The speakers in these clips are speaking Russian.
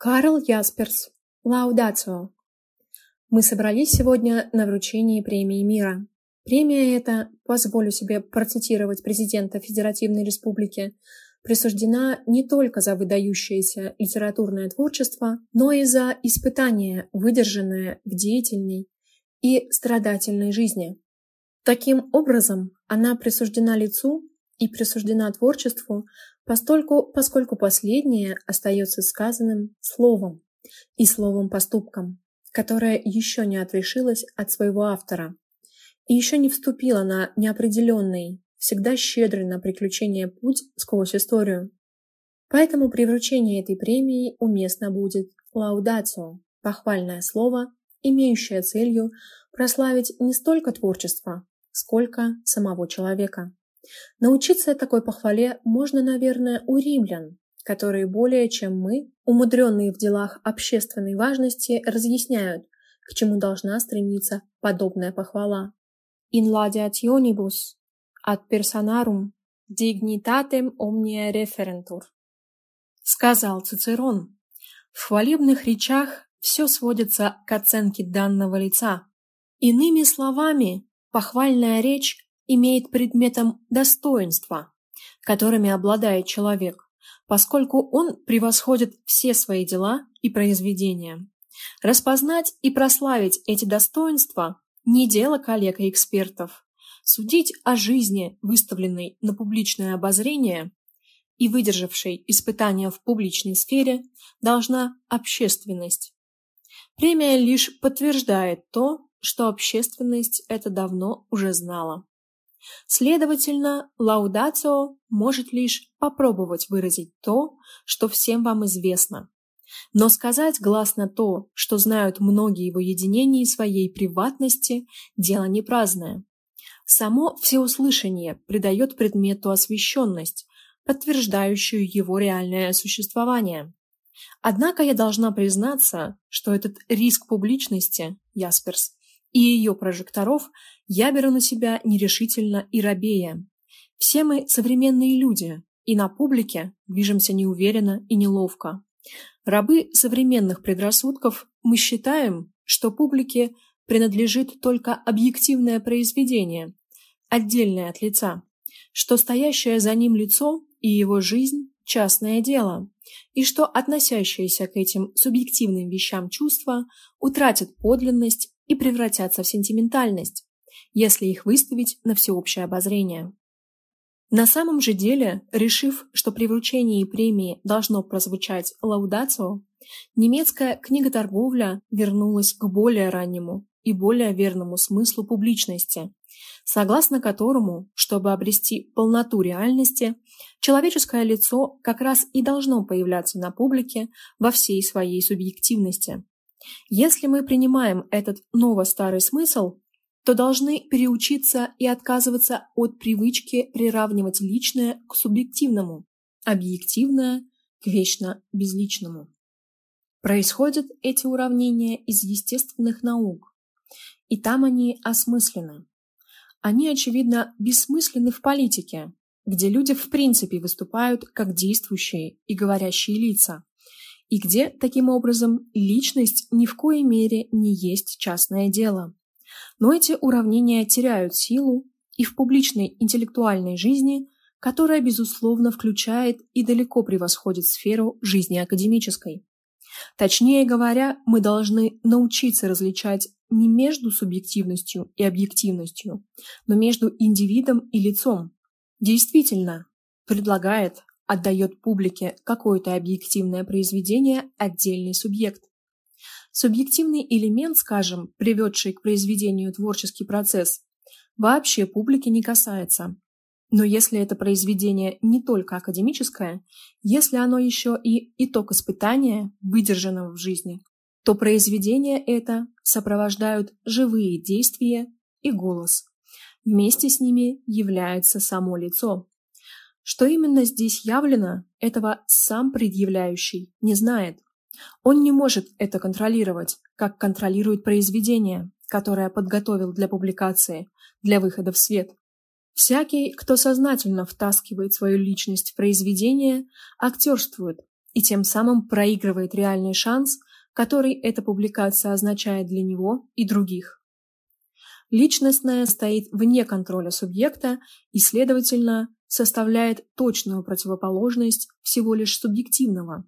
Карл Ясперс. Лаудацио. Мы собрались сегодня на вручении премии мира. Премия эта, позволю себе процитировать президента Федеративной Республики, присуждена не только за выдающееся литературное творчество, но и за испытание, выдержанное в деятельной и страдательной жизни. Таким образом, она присуждена лицу и присуждена творчеству, постольку, поскольку последнее остается сказанным словом и словом-поступком, которое еще не отрешилось от своего автора и еще не вступило на неопределенный, всегда щедрый на приключения путь сквозь историю. Поэтому при вручении этой премии уместно будет лаудацио, похвальное слово, имеющее целью прославить не столько творчество, сколько самого человека. Научиться такой похвале можно, наверное, у римлян, которые более чем мы, умудренные в делах общественной важности, разъясняют, к чему должна стремиться подобная похвала. In laudationibus ad personarum dignitatem omnia referentur. Сказал Цицерон, в хвалебных речах все сводится к оценке данного лица. Иными словами, похвальная речь имеет предметом достоинства, которыми обладает человек, поскольку он превосходит все свои дела и произведения. Распознать и прославить эти достоинства – не дело коллег и экспертов. Судить о жизни, выставленной на публичное обозрение и выдержавшей испытания в публичной сфере, должна общественность. Премия лишь подтверждает то, что общественность это давно уже знала. Следовательно, лаудацио может лишь попробовать выразить то, что всем вам известно. Но сказать гласно то, что знают многие в уединении своей приватности, дело не праздное. Само всеуслышание придает предмету освещенность, подтверждающую его реальное существование. Однако я должна признаться, что этот риск публичности, Ясперс, и ее прожекторов я беру на себя нерешительно и робея. Все мы современные люди, и на публике движемся неуверенно и неловко. Рабы современных предрассудков мы считаем, что публике принадлежит только объективное произведение, отдельное от лица, что стоящее за ним лицо и его жизнь – частное дело, и что относящиеся к этим субъективным вещам чувства утратят подлинность и превратятся в сентиментальность, если их выставить на всеобщее обозрение. На самом же деле, решив, что при вручении премии должно прозвучать лаудацио, немецкая книготорговля вернулась к более раннему и более верному смыслу публичности, согласно которому, чтобы обрести полноту реальности, человеческое лицо как раз и должно появляться на публике во всей своей субъективности. Если мы принимаем этот ново-старый смысл, то должны переучиться и отказываться от привычки приравнивать личное к субъективному, объективное к вечно безличному. Происходят эти уравнения из естественных наук, и там они осмыслены. Они, очевидно, бессмысленны в политике, где люди в принципе выступают как действующие и говорящие лица, и где, таким образом, личность ни в коей мере не есть частное дело. Но эти уравнения теряют силу и в публичной интеллектуальной жизни, которая, безусловно, включает и далеко превосходит сферу жизни академической. Точнее говоря, мы должны научиться различать не между субъективностью и объективностью, но между индивидом и лицом. Действительно, предлагает отдает публике какое-то объективное произведение отдельный субъект. Субъективный элемент, скажем, приведший к произведению творческий процесс, вообще публики не касается. Но если это произведение не только академическое, если оно еще и итог испытания, выдержанного в жизни, то произведение это сопровождают живые действия и голос. Вместе с ними является само лицо. Что именно здесь явлено, этого сам предъявляющий не знает. Он не может это контролировать, как контролирует произведение, которое подготовил для публикации, для выхода в свет. Всякий, кто сознательно втаскивает свою личность в произведение, актерствует и тем самым проигрывает реальный шанс, который эта публикация означает для него и других. Личностное стоит вне контроля субъекта и, следовательно, составляет точную противоположность всего лишь субъективного.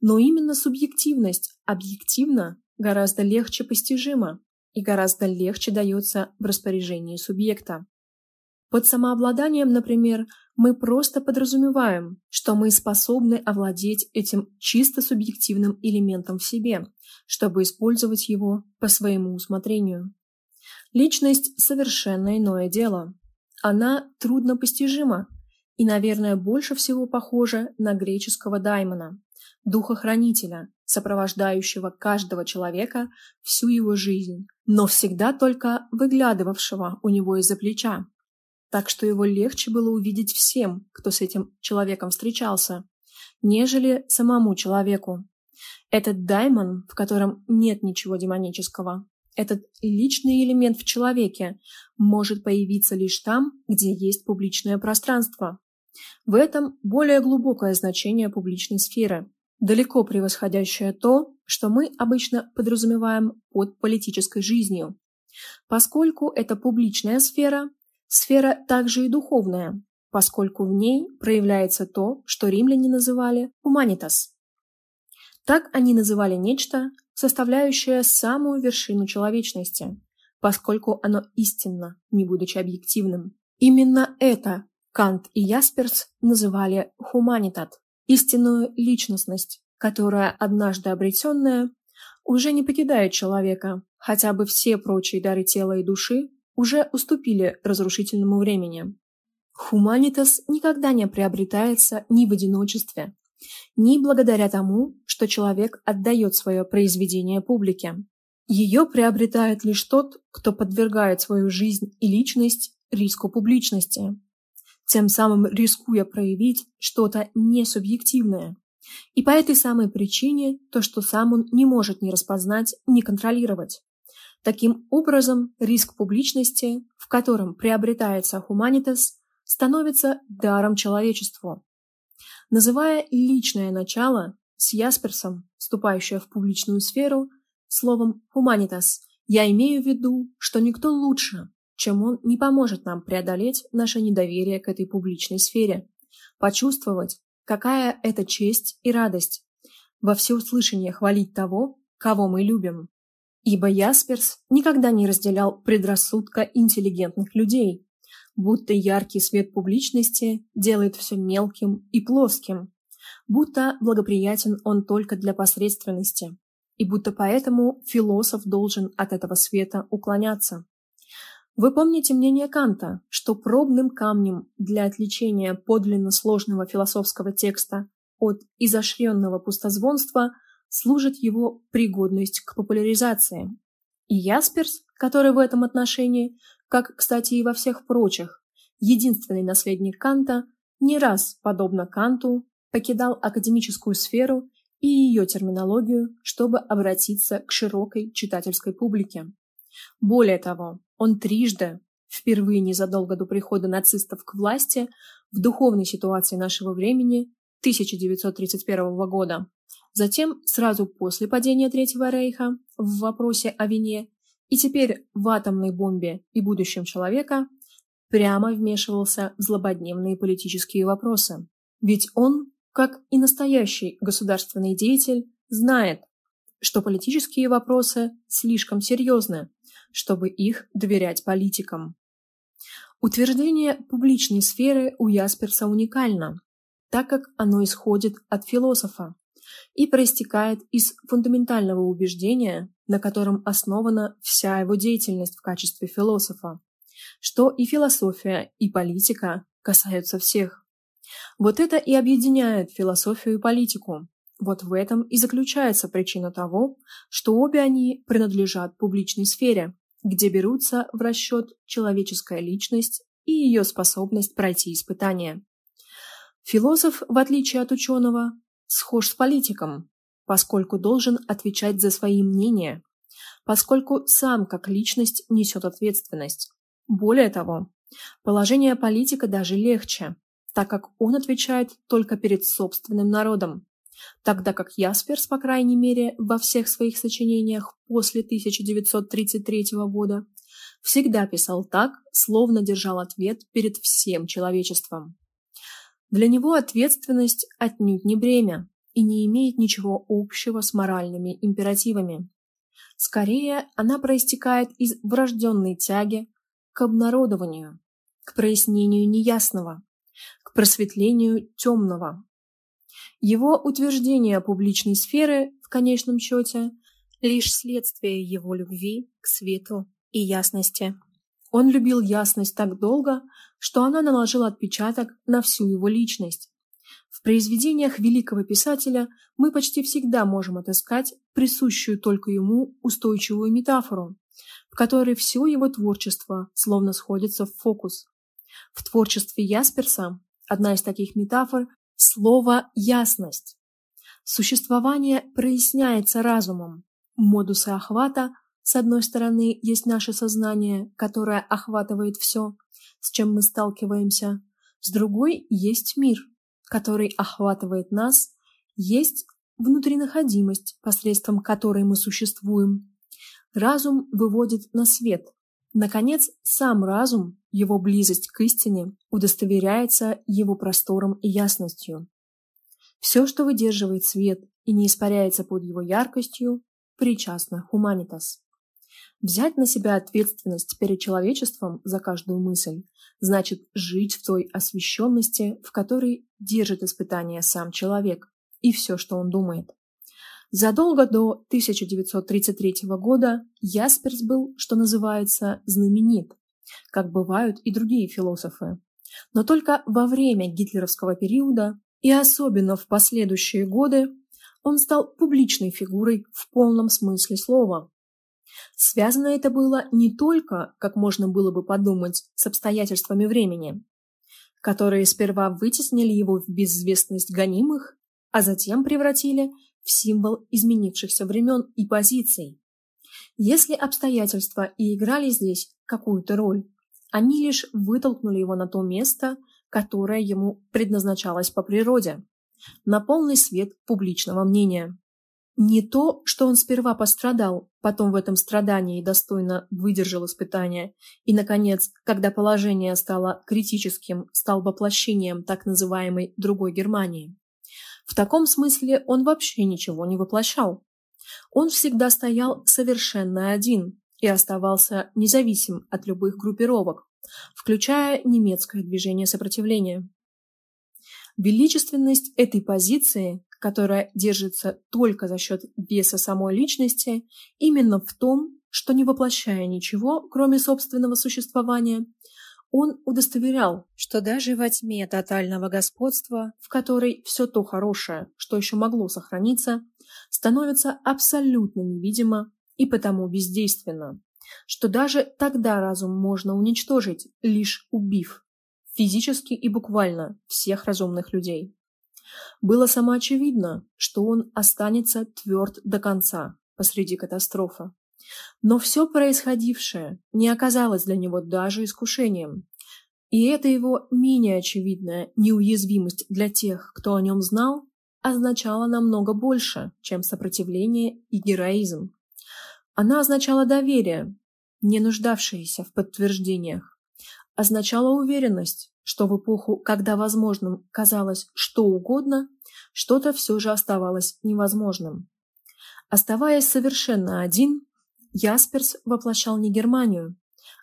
Но именно субъективность объективно гораздо легче постижима и гораздо легче дается в распоряжении субъекта. Под самообладанием, например, мы просто подразумеваем, что мы способны овладеть этим чисто субъективным элементом в себе, чтобы использовать его по своему усмотрению. Личность – совершенно иное дело. Она трудно постижима и, наверное, больше всего похожа на греческого даймона, духохранителя, сопровождающего каждого человека всю его жизнь, но всегда только выглядывавшего у него из-за плеча. Так что его легче было увидеть всем, кто с этим человеком встречался, нежели самому человеку. Этот даймон, в котором нет ничего демонического, этот личный элемент в человеке может появиться лишь там, где есть публичное пространство. В этом более глубокое значение публичной сферы, далеко превосходящее то, что мы обычно подразумеваем под политической жизнью. Поскольку это публичная сфера, сфера также и духовная, поскольку в ней проявляется то, что римляне называли «humanitas». Так они называли нечто, составляющее самую вершину человечности, поскольку оно истинно, не будучи объективным. Именно это Кант и Ясперс называли «хуманитат» – истинную личностность, которая, однажды обретенная, уже не покидает человека, хотя бы все прочие дары тела и души уже уступили разрушительному времени. Хуманитас никогда не приобретается ни в одиночестве, ни благодаря тому, что человек отдает свое произведение публике. Ее приобретает лишь тот, кто подвергает свою жизнь и личность риску публичности, тем самым рискуя проявить что-то несубъективное. И по этой самой причине то, что сам он не может ни распознать, ни контролировать. Таким образом, риск публичности, в котором приобретается хуманитас, становится даром человечеству. Называя личное начало с Ясперсом, вступающее в публичную сферу, словом «humanitas», я имею в виду, что никто лучше, чем он, не поможет нам преодолеть наше недоверие к этой публичной сфере, почувствовать, какая это честь и радость, во всеуслышание хвалить того, кого мы любим. Ибо Ясперс никогда не разделял предрассудка интеллигентных людей, будто яркий свет публичности делает все мелким и плоским, будто благоприятен он только для посредственности, и будто поэтому философ должен от этого света уклоняться. Вы помните мнение Канта, что пробным камнем для отличения подлинно сложного философского текста от изощренного пустозвонства служит его пригодность к популяризации. И Ясперс, который в этом отношении как, кстати, и во всех прочих, единственный наследник Канта, не раз, подобно Канту, покидал академическую сферу и ее терминологию, чтобы обратиться к широкой читательской публике. Более того, он трижды, впервые незадолго до прихода нацистов к власти, в духовной ситуации нашего времени 1931 года, затем сразу после падения Третьего Рейха в вопросе о вине и теперь в атомной бомбе и будущем человека прямо вмешивался в злободневные политические вопросы. Ведь он, как и настоящий государственный деятель, знает, что политические вопросы слишком серьезны, чтобы их доверять политикам. Утверждение публичной сферы у Ясперса уникально, так как оно исходит от философа, и проистекает из фундаментального убеждения, на котором основана вся его деятельность в качестве философа, что и философия, и политика касаются всех. Вот это и объединяет философию и политику. Вот в этом и заключается причина того, что обе они принадлежат публичной сфере, где берутся в расчет человеческая личность и ее способность пройти испытания. Философ, в отличие от ученого, схож с политиком, поскольку должен отвечать за свои мнения, поскольку сам как личность несет ответственность. Более того, положение политика даже легче, так как он отвечает только перед собственным народом. тогда как Ясперс, по крайней мере, во всех своих сочинениях после 1933 года всегда писал так, словно держал ответ перед всем человечеством. Для него ответственность отнюдь не бремя и не имеет ничего общего с моральными императивами. Скорее, она проистекает из врожденной тяги к обнародованию, к прояснению неясного, к просветлению темного. Его утверждение публичной сферы, в конечном счете, лишь следствие его любви к свету и ясности. Он любил ясность так долго, что она наложила отпечаток на всю его личность. В произведениях великого писателя мы почти всегда можем отыскать присущую только ему устойчивую метафору, в которой все его творчество словно сходится в фокус. В творчестве Ясперса одна из таких метафор – слово «ясность». Существование проясняется разумом. Модусы охвата – с одной стороны, есть наше сознание, которое охватывает все, с чем мы сталкиваемся. С другой – есть мир, который охватывает нас, есть внутринаходимость, посредством которой мы существуем. Разум выводит на свет. Наконец, сам разум, его близость к истине, удостоверяется его простором и ясностью. Все, что выдерживает свет и не испаряется под его яркостью, причастно хуманитас. Взять на себя ответственность перед человечеством за каждую мысль значит жить в той освященности, в которой держит испытание сам человек и все, что он думает. Задолго до 1933 года Ясперс был, что называется, знаменит, как бывают и другие философы. Но только во время гитлеровского периода и особенно в последующие годы он стал публичной фигурой в полном смысле слова. Связано это было не только, как можно было бы подумать, с обстоятельствами времени, которые сперва вытеснили его в безвестность гонимых, а затем превратили в символ изменившихся времен и позиций. Если обстоятельства и играли здесь какую-то роль, они лишь вытолкнули его на то место, которое ему предназначалось по природе, на полный свет публичного мнения. Не то, что он сперва пострадал, потом в этом страдании достойно выдержал испытания, и, наконец, когда положение стало критическим, стал воплощением так называемой «другой Германии». В таком смысле он вообще ничего не воплощал. Он всегда стоял совершенно один и оставался независим от любых группировок, включая немецкое движение сопротивления. Величественность этой позиции которая держится только за счет веса самой личности, именно в том, что не воплощая ничего, кроме собственного существования, он удостоверял, что даже во тьме тотального господства, в которой все то хорошее, что еще могло сохраниться, становится абсолютно невидимо и потому бездейственно, что даже тогда разум можно уничтожить, лишь убив физически и буквально всех разумных людей. Было самоочевидно, что он останется тверд до конца посреди катастрофы. Но все происходившее не оказалось для него даже искушением. И эта его менее очевидная неуязвимость для тех, кто о нем знал, означала намного больше, чем сопротивление и героизм. Она означала доверие, не нуждавшееся в подтверждениях, означала уверенность, что в эпоху, когда возможным казалось что угодно, что-то все же оставалось невозможным. Оставаясь совершенно один, Ясперс воплощал не Германию,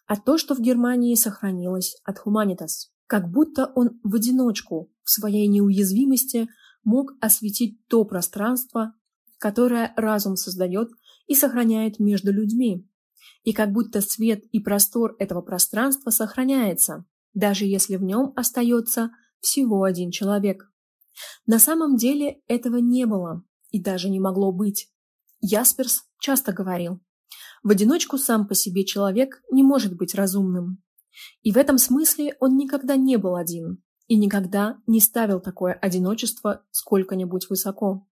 а то, что в Германии сохранилось от Хуманитас. Как будто он в одиночку, в своей неуязвимости, мог осветить то пространство, которое разум создает и сохраняет между людьми. И как будто свет и простор этого пространства сохраняется, даже если в нем остается всего один человек. На самом деле этого не было и даже не могло быть. Ясперс часто говорил, в одиночку сам по себе человек не может быть разумным. И в этом смысле он никогда не был один и никогда не ставил такое одиночество сколько-нибудь высоко.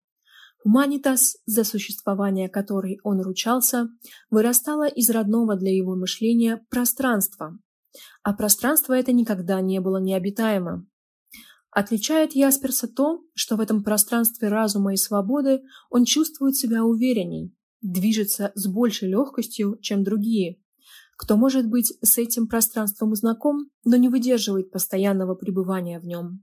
Humanitas, за существование которой он ручался, вырастала из родного для его мышления пространства, а пространство это никогда не было необитаемо. Отличает Ясперса то, что в этом пространстве разума и свободы он чувствует себя уверенней, движется с большей легкостью, чем другие, кто может быть с этим пространством знаком, но не выдерживает постоянного пребывания в нем.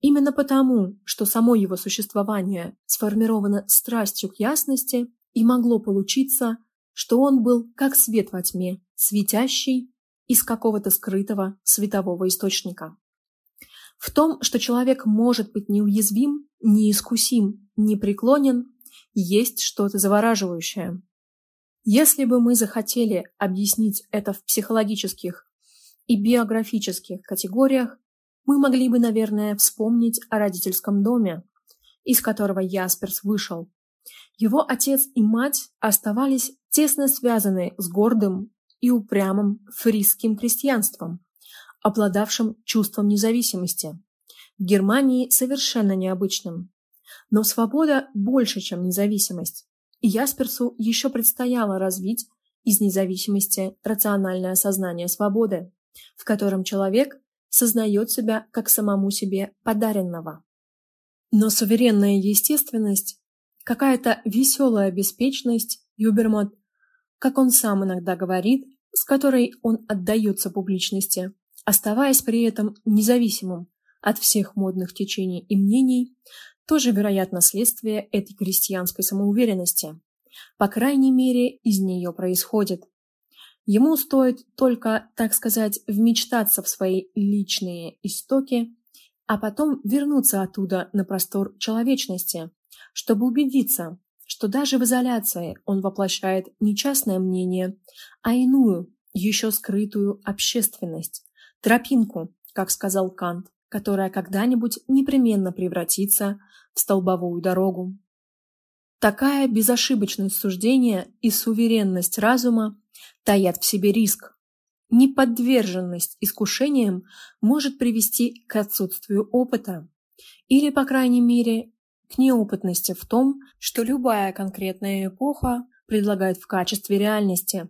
Именно потому, что само его существование сформировано страстью к ясности, и могло получиться, что он был как свет во тьме, светящий из какого-то скрытого светового источника. В том, что человек может быть неуязвим, неискусим, непреклонен, есть что-то завораживающее. Если бы мы захотели объяснить это в психологических и биографических категориях, мы могли бы, наверное, вспомнить о родительском доме, из которого Ясперс вышел. Его отец и мать оставались тесно связаны с гордым и упрямым фрисским крестьянством, обладавшим чувством независимости. В Германии совершенно необычным. Но свобода больше, чем независимость. И Ясперсу еще предстояло развить из независимости рациональное сознание свободы, в котором человек сознает себя как самому себе подаренного. Но суверенная естественность, какая-то веселая беспечность, Юбермот, как он сам иногда говорит, с которой он отдается публичности, оставаясь при этом независимым от всех модных течений и мнений, тоже, вероятно, следствие этой крестьянской самоуверенности. По крайней мере, из нее происходит. Ему стоит только, так сказать, вмечтаться в свои личные истоки, а потом вернуться оттуда на простор человечности, чтобы убедиться, что даже в изоляции он воплощает не частное мнение, а иную, еще скрытую общественность, тропинку, как сказал Кант, которая когда-нибудь непременно превратится в столбовую дорогу. Такая безошибочность суждения и суверенность разума таят в себе риск. Неподверженность искушениям может привести к отсутствию опыта или, по крайней мере, к неопытности в том, что любая конкретная эпоха предлагает в качестве реальности.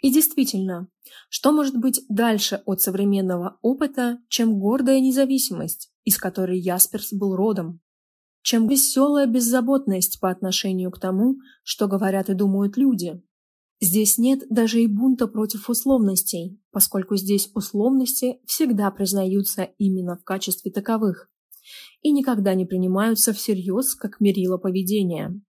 И действительно, что может быть дальше от современного опыта, чем гордая независимость, из которой Ясперс был родом? Чем веселая беззаботность по отношению к тому, что говорят и думают люди? Здесь нет даже и бунта против условностей, поскольку здесь условности всегда признаются именно в качестве таковых и никогда не принимаются всерьез как мерило поведения.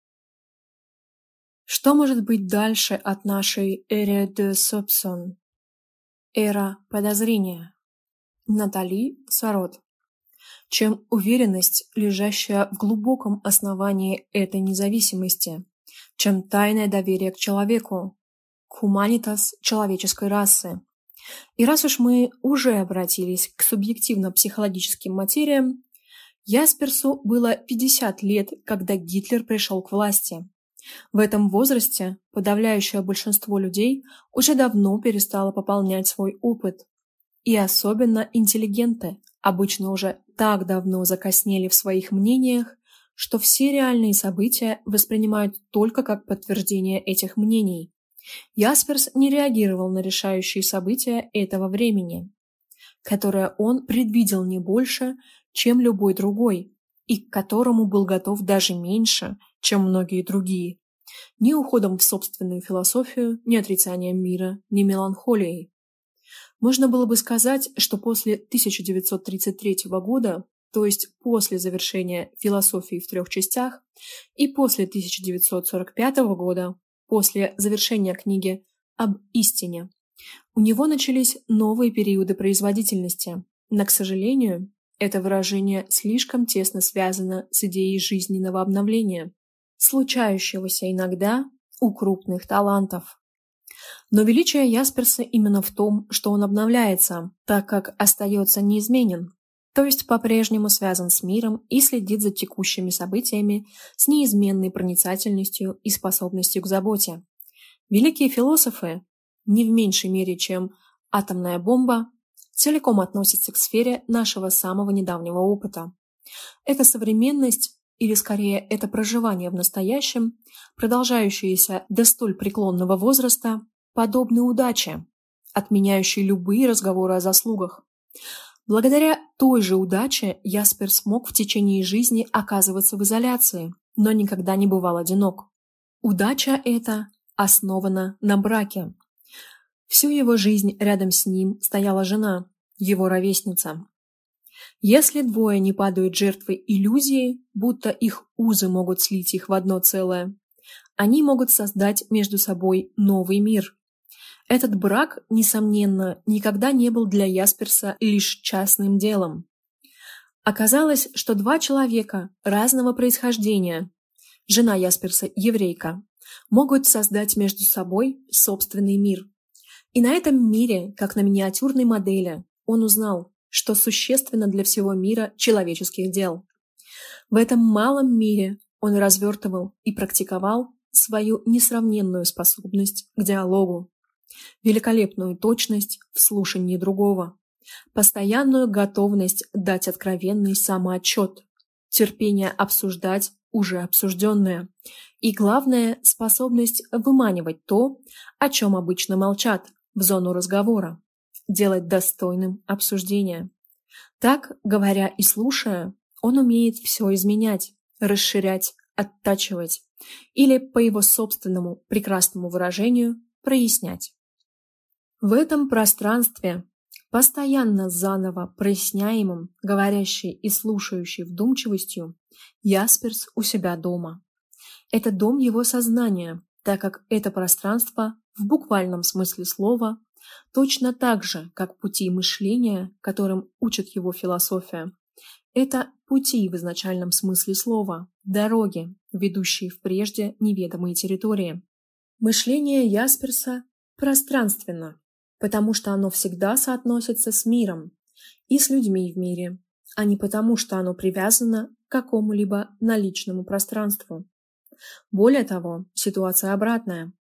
Что может быть дальше от нашей «эре де сопсон» – «эра подозрения» Натали Сарот, чем уверенность, лежащая в глубоком основании этой независимости, чем тайное доверие к человеку, к хуманитас человеческой расы. И раз уж мы уже обратились к субъективно-психологическим материям, Ясперсу было 50 лет, когда Гитлер пришел к власти. В этом возрасте подавляющее большинство людей уже давно перестало пополнять свой опыт. И особенно интеллигенты обычно уже так давно закоснели в своих мнениях, что все реальные события воспринимают только как подтверждение этих мнений. Ясперс не реагировал на решающие события этого времени, которое он предвидел не больше, чем любой другой, и к которому был готов даже меньше, чем многие другие. Ни уходом в собственную философию, ни отрицанием мира, ни меланхолией. Можно было бы сказать, что после 1933 года, то есть после завершения философии в трех частях, и после 1945 года, после завершения книги об истине, у него начались новые периоды производительности, но, к сожалению, это выражение слишком тесно связано с идеей жизненного обновления, случающегося иногда у крупных талантов. Но величие Ясперса именно в том, что он обновляется, так как остается неизменен, то есть по-прежнему связан с миром и следит за текущими событиями с неизменной проницательностью и способностью к заботе. Великие философы, не в меньшей мере, чем атомная бомба, целиком относится к сфере нашего самого недавнего опыта. Это современность, или скорее это проживание в настоящем, продолжающееся до столь преклонного возраста, подобны удаче, отменяющей любые разговоры о заслугах. Благодаря той же удаче Яспер смог в течение жизни оказываться в изоляции, но никогда не бывал одинок. Удача эта основана на браке. Всю его жизнь рядом с ним стояла жена, его ровесница. Если двое не падают жертвой иллюзии, будто их узы могут слить их в одно целое, они могут создать между собой новый мир. Этот брак, несомненно, никогда не был для Ясперса лишь частным делом. Оказалось, что два человека разного происхождения, жена Ясперса еврейка, могут создать между собой собственный мир. И на этом мире, как на миниатюрной модели, он узнал, что существенно для всего мира человеческих дел. В этом малом мире он развертывал и практиковал свою несравненную способность к диалогу, великолепную точность в слушании другого, постоянную готовность дать откровенный самоотчет, терпение обсуждать уже обсужденное и, главное, способность выманивать то, о чем обычно молчат, в зону разговора, делать достойным обсуждения. Так, говоря и слушая, он умеет все изменять, расширять, оттачивать или, по его собственному прекрасному выражению, прояснять. В этом пространстве, постоянно заново проясняемым, говорящей и слушающей вдумчивостью, Ясперс у себя дома. Это дом его сознания, так как это пространство в буквальном смысле слова точно так же, как пути мышления, которым учит его философия, это пути в изначальном смысле слова, дороги, ведущие в прежде неведомые территории. Мышление Ясперса пространственно, потому что оно всегда соотносится с миром и с людьми в мире, а не потому, что оно привязано к какому-либо наличному пространству. Более того, ситуация обратная.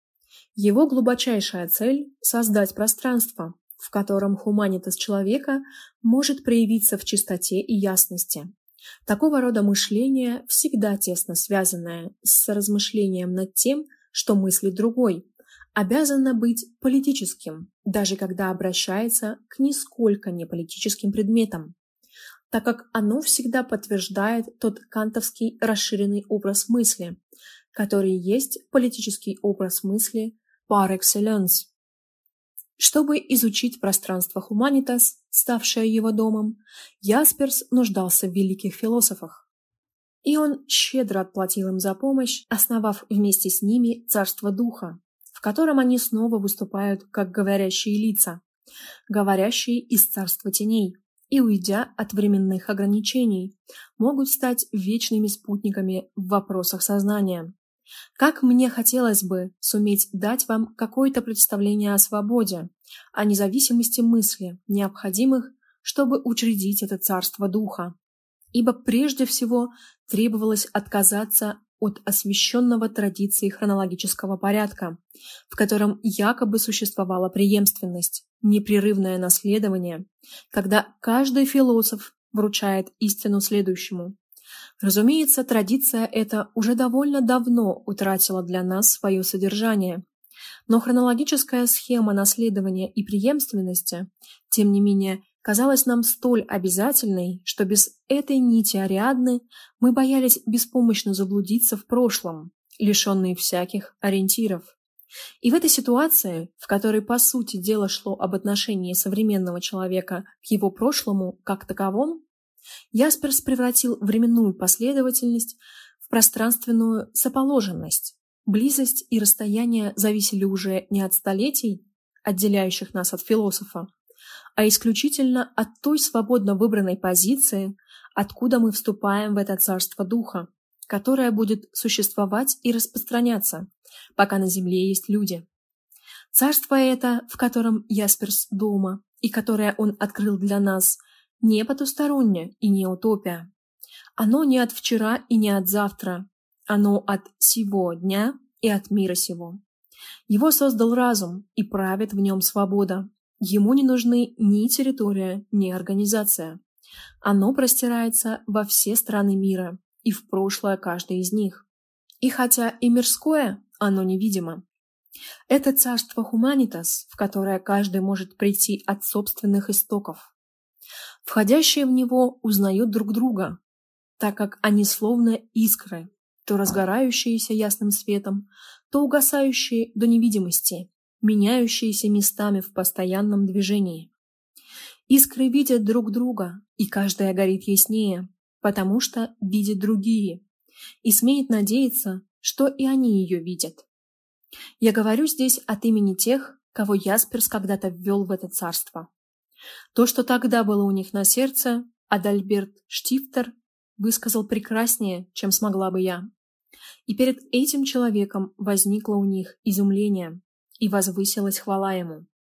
Его глубочайшая цель – создать пространство, в котором хуманитас человека может проявиться в чистоте и ясности. Такого рода мышление всегда тесно связанное с размышлением над тем, что мыслит другой, обязано быть политическим, даже когда обращается к нисколько не политическим предметам, так как оно всегда подтверждает тот кантовский расширенный образ мысли, который есть политический образ мысли par excellence. Чтобы изучить пространство Хуманитас, ставшее его домом, Ясперс нуждался в великих философах. И он щедро отплатил им за помощь, основав вместе с ними царство духа, в котором они снова выступают как говорящие лица, говорящие из царства теней, и, уйдя от временных ограничений, могут стать вечными спутниками в вопросах сознания. Как мне хотелось бы суметь дать вам какое-то представление о свободе, о независимости мысли, необходимых, чтобы учредить это царство духа. Ибо прежде всего требовалось отказаться от освященного традиции хронологического порядка, в котором якобы существовала преемственность, непрерывное наследование, когда каждый философ вручает истину следующему, Разумеется, традиция эта уже довольно давно утратила для нас свое содержание, но хронологическая схема наследования и преемственности, тем не менее, казалась нам столь обязательной, что без этой нити Ариадны мы боялись беспомощно заблудиться в прошлом, лишенные всяких ориентиров. И в этой ситуации, в которой по сути дело шло об отношении современного человека к его прошлому как таковом, Ясперс превратил временную последовательность в пространственную соположенность. Близость и расстояние зависели уже не от столетий, отделяющих нас от философа, а исключительно от той свободно выбранной позиции, откуда мы вступаем в это царство духа, которое будет существовать и распространяться, пока на земле есть люди. Царство это, в котором Ясперс дома, и которое он открыл для нас – не потустороннее и не утопия. Оно не от вчера и не от завтра. Оно от сего дня и от мира сего. Его создал разум, и правит в нем свобода. Ему не нужны ни территория, ни организация. Оно простирается во все страны мира и в прошлое каждой из них. И хотя и мирское, оно невидимо. Это царство Хуманитас, в которое каждый может прийти от собственных истоков. Входящие в него узнают друг друга, так как они словно искры, то разгорающиеся ясным светом, то угасающие до невидимости, меняющиеся местами в постоянном движении. Искры видят друг друга, и каждая горит яснее, потому что видит другие, и смеет надеяться, что и они ее видят. Я говорю здесь от имени тех, кого Ясперс когда-то ввел в это царство. То, что тогда было у них на сердце, Адальберт Штифтер высказал прекраснее, чем смогла бы я. И перед этим человеком возникло у них изумление, и возвысилась хвала ему.